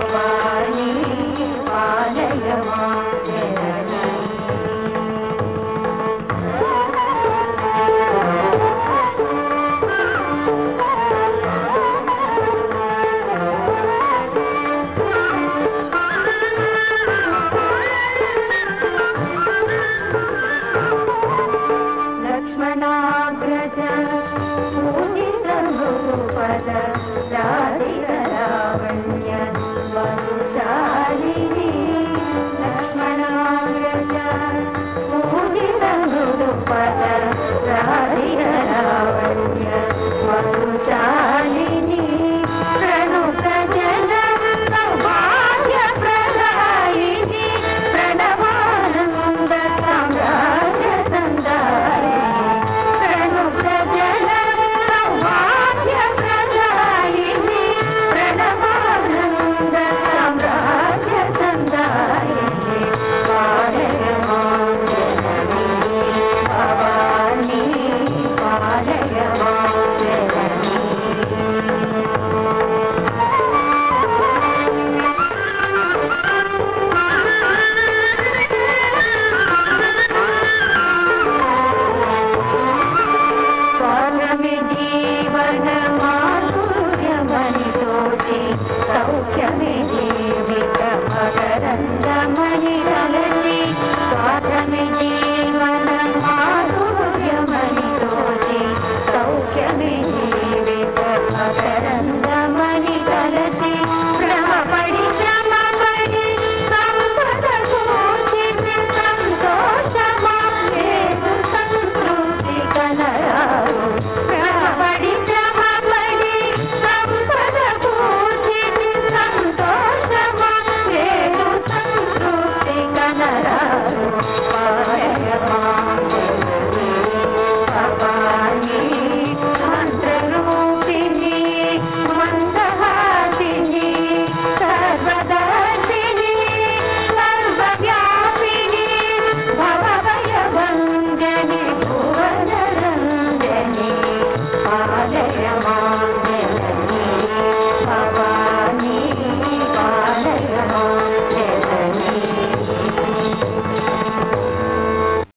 Mama.